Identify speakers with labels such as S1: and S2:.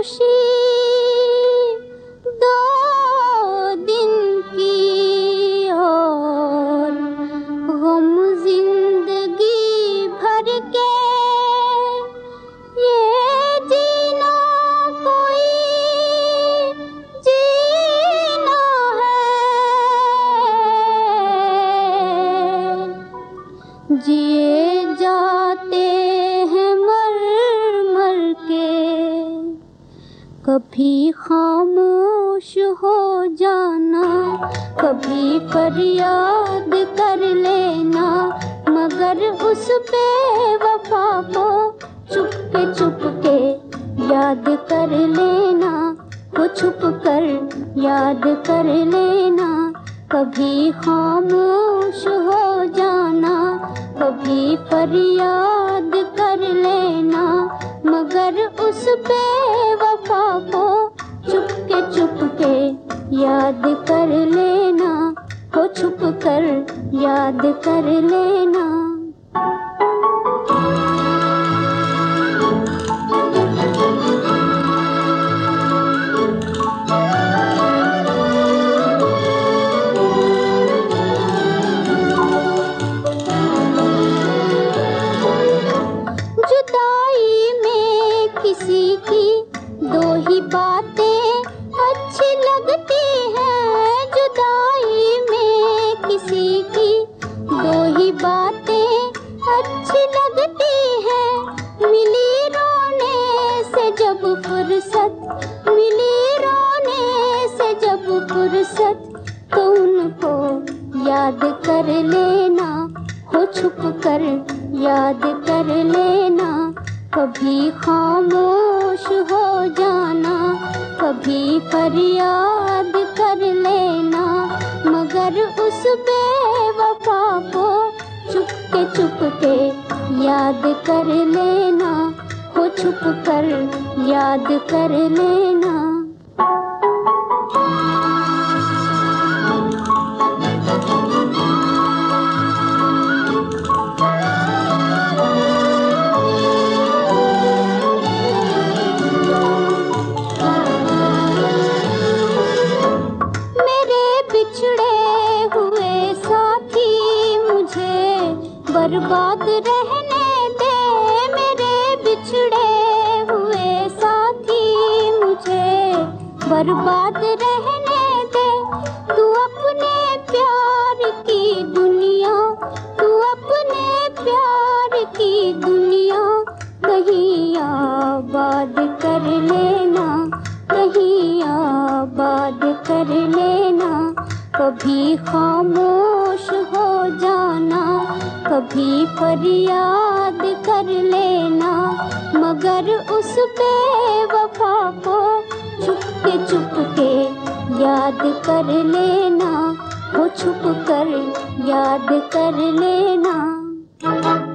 S1: खुशी कभी खामोश हो जाना, कभी फरियाद कर लेना, मगर उस पे वफा को चुपके चुपके याद कर लेना वो छुप कर याद कर लेना, कभी खामोश हो जाना, कभी फरियाद कर लेना, मगर उस पे को चुपके चुपके याद कर लेना हो छुप कर याद कर लेना। बातें अच्छी लगती हैं जुदाई में किसी की। दो ही बातें अच्छी लगती हैं। मिली रोने से जब फुर्सत, मिली रोने से जब फुर्सत तो उनको याद कर लेना, हो छुप कर याद कर लेना। कभी खामोश हो कभी फरियाद कर लेना, मगर उस बेवफा को चुपके चुपके याद कर लेना हो छुप कर याद कर लेना। बर्बाद रहने दे मेरे बिछड़े हुए साथी मुझे। बर्बाद रहने दे, तू अपने प्यार की दुनिया, तू अपने प्यार की दुनिया। कहीं आबाद कर लेना, कहीं आबाद कर लेना। कभी खामोश जाना, कभी फरियाद कर लेना, मगर उस बेवफा को चुपके चुपके याद कर लेना, वो छुप कर याद कर लेना।